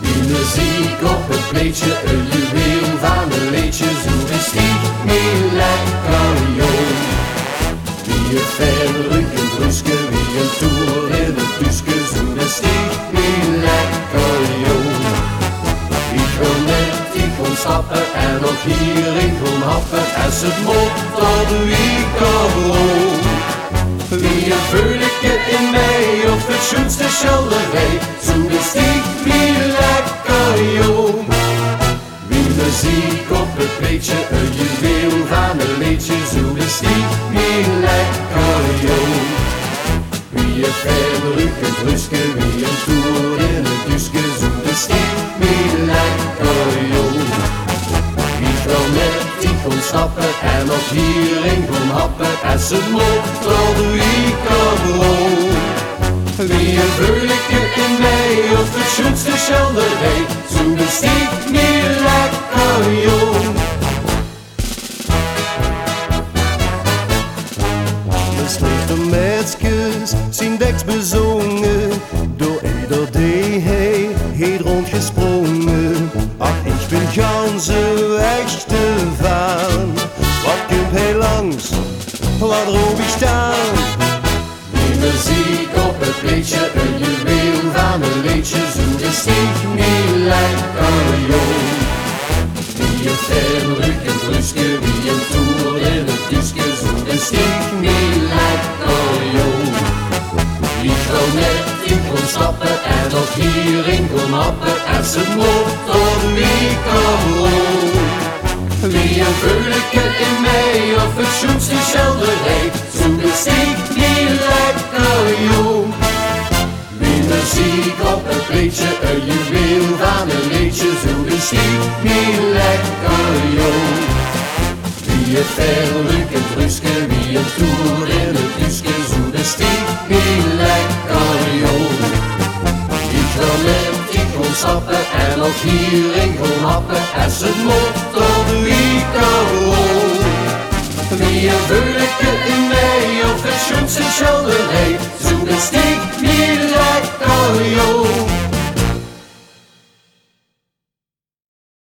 Die muziek op het pleetje, een juweel van een leedje, zo is die jong. Wie een verrukkend ruske, wie een toer in het buske, zo is die. Ik wil net, ik kon stappen en nog hierin kon happen, als het mot de weekend Wie een in zo is die niet lekker jong. Wie muziek op het pleetje, een juweel van een leedje, zo is niet lekker jong. Wie een verrukkend ruske, wie een toer in het duske, zo is die niet lekker jong. Die wil net, die kon stappen en nog hierin kon happen, als het mocht tot de weekend schoenste schelderij, zo die niet lekker jong. De slechte meisjes zien deks bezongen, door ieder die hij heeft rondgesprongen. Ach, ik ben ganse echte van, wat kunt hij langs, wat roep ik staan. Die muziek op het pleetje, ruske, wie een toer in het duske, zo is die niet lekker jong. Die wil net, die kon stappen en hierin kon happen, als het mocht tot weekend Wie een veuletje in mij of het schoenste schelderij, zo is die niet lekker jong. Wie muziek op het pleetje, een juweel van een leedje, zo is die niet lekker. Wie een verrukkend ruske, wie een toer in het duske, zo niet lekker jong. Ik wil ik kon stappen en ook hierin kon happen, als het mocht